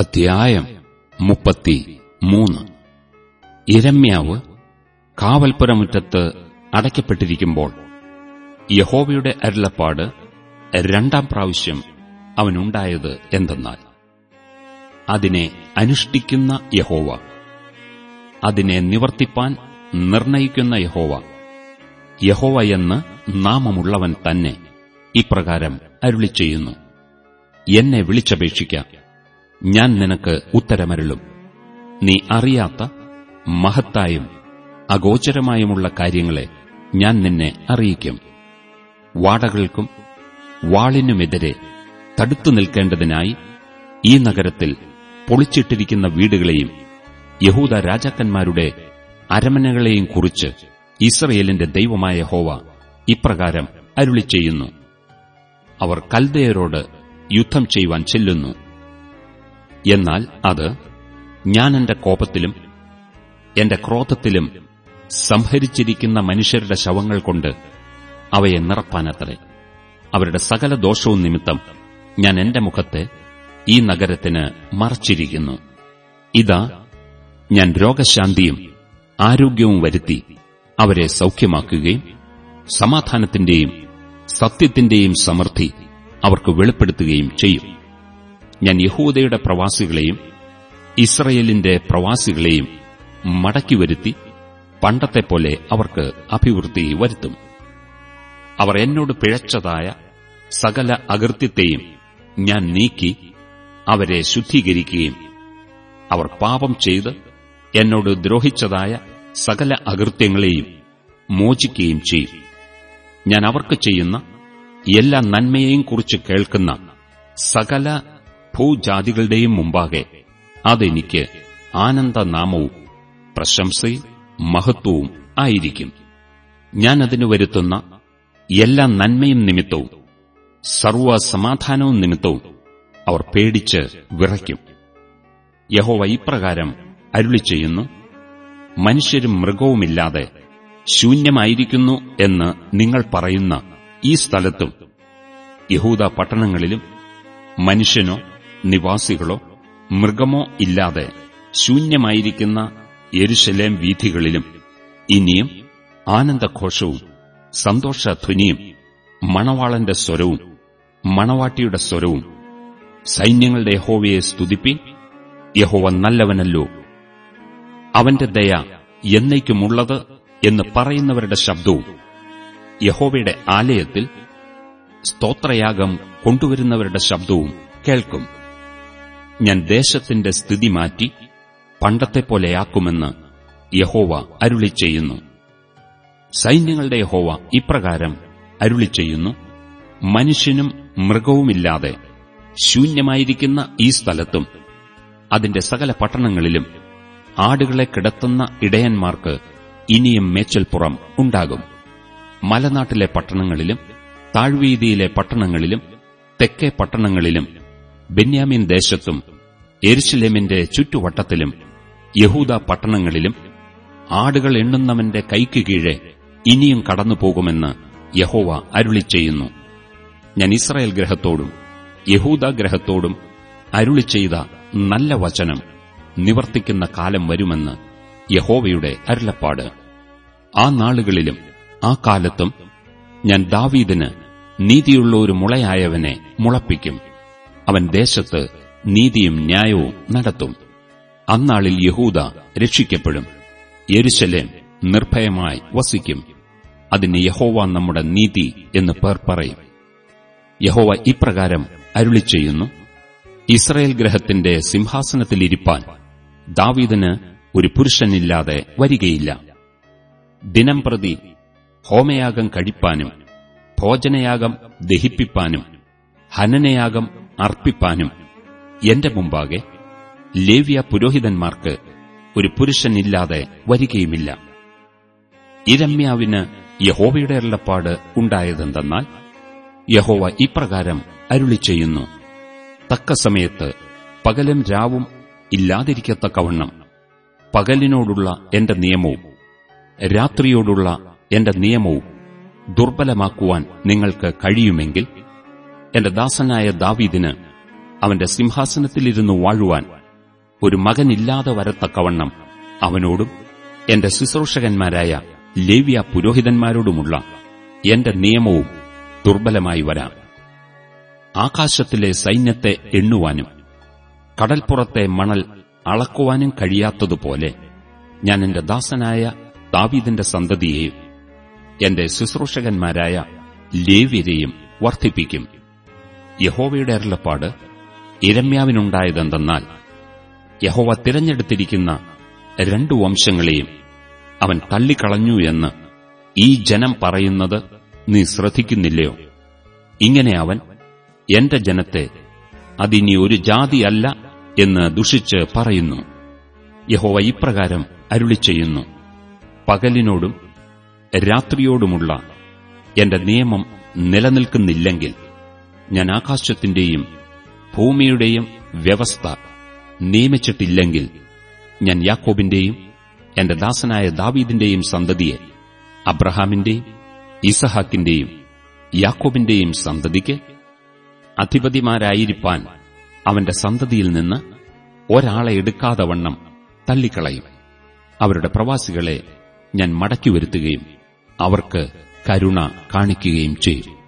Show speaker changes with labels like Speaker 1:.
Speaker 1: അധ്യായം മുപ്പത്തി മൂന്ന് ഇരമ്യാവ് കാവൽപ്പുരമുറ്റത്ത് അടയ്ക്കപ്പെട്ടിരിക്കുമ്പോൾ യഹോവയുടെ അരുളപ്പാട് രണ്ടാം പ്രാവശ്യം അവനുണ്ടായത് എന്തെന്നാൽ അതിനെ അനുഷ്ഠിക്കുന്ന യഹോവ അതിനെ നിവർത്തിപ്പാൻ നിർണയിക്കുന്ന യഹോവ യഹോവ എന്ന് നാമമുള്ളവൻ തന്നെ ഇപ്രകാരം അരുളി ചെയ്യുന്നു എന്നെ വിളിച്ചപേക്ഷിക്കാം. ഞാൻ നിനക്ക് ഉത്തരമരുളും. നീ അറിയാത്ത മഹത്തായും അഗോചരമായുമുള്ള കാര്യങ്ങളെ ഞാൻ നിന്നെ അറിയിക്കും. വാടകൾക്കും വാളിനുമെതിരെ തടുത്തു നിൽക്കേണ്ടതിനായി ഈ നഗരത്തിൽ പൊളിച്ചിട്ടിരിക്കുന്ന വീടുകളെയും യഹൂദ രാജാക്കന്മാരുടെ അരമനകളെയും കുറിച്ച് ഇസ്രയേലിന്റെ ദൈവമായ ഹോവ ഇപ്രകാരം അരുളി ചെയ്യുന്നു അവർ കൽദയരോട് യുദ്ധം ചെയ്യുവാൻ ചെല്ലുന്നു. എന്നാൽ അത് ഞാൻ എന്റെ കോപത്തിലും എന്റെ ക്രോധത്തിലും സംഹരിച്ചിരിക്കുന്ന മനുഷ്യരുടെ ശവങ്ങൾ കൊണ്ട് അവയെ നിറപ്പാനത്രേ. അവരുടെ സകല ദോഷവും നിമിത്തം ഞാൻ എന്റെ മുഖത്തെ ഈ നഗരത്തിന് മറച്ചിരിക്കുന്നു. ഇതാ ഞാൻ രോഗശാന്തിയും ആരോഗ്യവും വരുത്തി അവരെ സൗഖ്യമാക്കുകയും സമാധാനത്തിന്റെയും സത്യത്തിന്റെയും സമൃദ്ധി അവർക്ക് വെളിപ്പെടുത്തുകയും ചെയ്യും. ഞാൻ യഹൂദയുടെ പ്രവാസികളെയും ഇസ്രയേലിന്റെ പ്രവാസികളെയും മടക്കി വരുത്തി പണ്ടത്തെപ്പോലെ അവർക്ക് അഭിവൃദ്ധി വരുത്തും. അവർ എന്നോട് പിഴച്ചതായ സകല അകൃത്യത്തെയും ഞാൻ നീക്കി അവരെ ശുദ്ധീകരിക്കുകയും അവർ പാപം ചെയ്ത് എന്നോട് ദ്രോഹിച്ചതായ സകല അകൃത്യങ്ങളെയും മോചിക്കുകയും ചെയ്യും. ഞാൻ അവർക്ക് ചെയ്യുന്ന എല്ലാ നന്മയെയും കുറിച്ച് കേൾക്കുന്ന സകല ഭൂജാതികളുടെയും മുമ്പാകെ. അതെനിക്ക് ആനന്ദനാമവും പ്രശംസയും മഹത്വവും ആയിരിക്കും. ഞാൻ അതിനു വരുത്തുന്ന എല്ലാ നന്മയും നിമിത്തവും സർവസമാധാനവും നിമിത്തവും അവർ പേടിച്ച് വിറയ്ക്കും. യഹോവ ഇപ്രകാരം അരുളി ചെയ്യുന്നു മനുഷ്യരും മൃഗവുമില്ലാതെ ശൂന്യമായിരിക്കുന്നു എന്ന് നിങ്ങൾ പറയുന്ന ഈ സ്ഥലത്തും യഹൂദ പട്ടണങ്ങളിലും മനുഷ്യനോ നിവാസികളോ മൃഗമോ ഇല്ലാതെ ശൂന്യമായിരിക്കുന്ന എരുശലേം വീഥികളിലും ഇനിയും ആനന്ദഘോഷവും സന്തോഷധ്വനിയും മണവാളന്റെ സ്വരവും മണവാട്ടിയുടെ സ്വരവും സൈന്യങ്ങളുടെ യഹോവയെ സ്തുതിപ്പി യഹോവ നല്ലവനല്ലോ. അവന്റെ ദയ എന്നേക്കുമുള്ളത് എന്ന് പറയുന്നവരുടെ ശബ്ദവും യഹോവയുടെ ആലയത്തിൽ സ്തോത്രയാഗം കൊണ്ടുവരുന്നവരുടെ ശബ്ദവും കേൾക്കും. ഞാൻ ദേശത്തിന്റെ സ്ഥിതി മാറ്റി പണ്ടത്തെപ്പോലെയാക്കുമെന്ന് യഹോവ അരുളി ചെയ്യുന്നു. സൈന്യങ്ങളുടെ യഹോവ ഇപ്രകാരം അരുളി ചെയ്യുന്നു. മനുഷ്യനും മൃഗവുമില്ലാതെ ശൂന്യമായിരിക്കുന്ന ഈ സ്ഥലത്തും അതിന്റെ സകല പട്ടണങ്ങളിലും ആടുകളെ കിടത്തുന്ന ഇടയന്മാർക്ക് ഇനിയും മേച്ചൽപ്പുറം ഉണ്ടാകും. മലനാട്ടിലെ പട്ടണങ്ങളിലും താഴ്വീതിയിലെ പട്ടണങ്ങളിലും തെക്കേ പട്ടണങ്ങളിലും ബെന്യാമിൻ ദേശത്തും എരുശലേമിന്റെ ചുറ്റുവട്ടത്തിലും യഹൂദ പട്ടണങ്ങളിലും ആടുകൾ എണ്ണുന്നവന്റെ കൈക്ക് കീഴെ ഇനിയും കടന്നുപോകുമെന്ന് യഹോവ അരുളി ചെയ്യുന്നു ഞാൻ ഇസ്രായേൽ ഗ്രഹത്തോടും യഹൂദ ഗ്രഹത്തോടും അരുളി ചെയ്ത നല്ല വചനം നിവർത്തിക്കുന്ന കാലം വരുമെന്ന് യഹോവയുടെ അരുളപ്പാട്. ആ നാളുകളിലും ആ കാലത്തും ഞാൻ ദാവീദിന് നീതിയുള്ള ഒരു മുളയായവനെ മുളപ്പിക്കും. അവൻ ദേശത്ത് നീതിയും ന്യായവും നടത്തും. അന്നാളിൽ യഹൂദ രക്ഷിക്കപ്പെടും. യെരുശലേം നിർഭയമായി വസിക്കും. അതിന് യഹോവ നമ്മുടെ നീതി എന്ന് പേർ പറയും. യഹോവ ഇപ്രകാരം അരുളി ചെയ്യുന്നു. ഇസ്രയേൽ ഗ്രഹത്തിന്റെ സിംഹാസനത്തിലിരിപ്പാൻ ദാവീദിന് ഒരു പുരുഷനില്ലാതെ വരികയില്ല. ദിനംപ്രതി ഹോമയാഗം കഴിപ്പാനും ഭോജനയാഗം ദഹിപ്പിപ്പാനും ഹനനയാഗം അർപ്പിപ്പാനും എന്റെ മുമ്പാകെ ലേവ്യ പുരോഹിതന്മാർക്ക് ഒരു പുരുഷനില്ലാതെ വരികയുമില്ല. ഇരമ്യാവിന് യഹോവയുടെ അരുളപ്പാട് ഉണ്ടായതെന്തെന്നാൽ യഹോവ ഇപ്രകാരം അരുളി ചെയ്യുന്നു. തക്ക സമയത്ത് പകലും രാവും ഇല്ലാതിരിക്കത്തക്കവണ്ണം പകലിനോടുള്ള എന്റെ നിയമവും രാത്രിയോടുള്ള എന്റെ നിയമവും ദുർബലമാക്കുവാൻ നിങ്ങൾക്ക് കഴിയുമെങ്കിൽ എന്റെ ദാസനായ ദാവീദിന് അവന്റെ സിംഹാസനത്തിലിരുന്നു വാഴുവാൻ. ഒരു മകനില്ലാതെ വരത്തക്കവണ്ണം അവനോടും എന്റെ ശുശ്രൂഷകന്മാരായ ലേവ്യ പുരോഹിതന്മാരോടുമുള്ള എന്റെ നിയമവും ദുർബലമായി വരാം. ആകാശത്തിലെ സൈന്യത്തെ എണ്ണുവാനും കടൽപ്പുറത്തെ മണൽ അളക്കുവാനും കഴിയാത്തതുപോലെ ഞാൻ എന്റെ ദാസനായ ദാവീദിന്റെ സന്തതിയെയും എന്റെ ശുശ്രൂഷകന്മാരായ ലേവ്യരെയും വർദ്ധിപ്പിക്കും. യഹോവയുടെ അരുളപ്പാട് ഇരമ്യാവിനുണ്ടായതെന്തെന്നാൽ യഹോവ തിരഞ്ഞെടുത്തിരിക്കുന്ന രണ്ടു വംശങ്ങളെയും അവൻ തള്ളിക്കളഞ്ഞു എന്ന് ഈ ജനം പറയുന്നത് നീ ശ്രദ്ധിക്കുന്നില്ലയോ? ഇങ്ങനെ അവൻ എന്റെ ജനത്തെ അതിനി ഒരു ജാതിയല്ല എന്ന് ദുഷിച്ച് പറയുന്നു. യഹോവ ഇപ്രകാരം അരുളി ചെയ്യുന്നു. പകലിനോടും രാത്രിയോടുമുള്ള എന്റെ നിയമം നിലനിൽക്കുന്നില്ലെങ്കിൽ ഞാൻ ആകാശത്തിന്റെയും ഭൂമിയുടെയും വ്യവസ്ഥ നിയമിച്ചിട്ടില്ലെങ്കിൽ ഞാൻ യാക്കോബിന്റെയും എന്റെ ദാസനായ ദാവീദിന്റെയും സന്തതിയെ അബ്രഹാമിന്റെയും ഇസഹാക്കിന്റെയും യാക്കോബിന്റെയും സന്തതിക്ക് അധിപതിമാരായിരിക്കാൻ അവന്റെ സന്തതിയിൽ നിന്ന് ഒരാളെ എടുക്കാതെ വണ്ണം തള്ളിക്കളയും. അവരുടെ പ്രവാസികളെ ഞാൻ മടക്കി വരുത്തുകയും അവർക്ക് കരുണ കാണിക്കുകയും ചെയ്യും.